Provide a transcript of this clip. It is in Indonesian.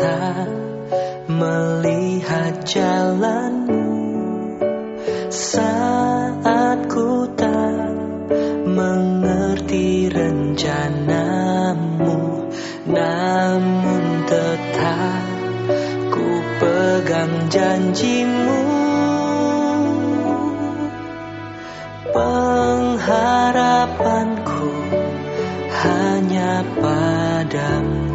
mata melihat jalanmu. Saat ku tak mengerti rencanamu namun tetap ku pegang janjimu. Pengharapanku hanya padamu.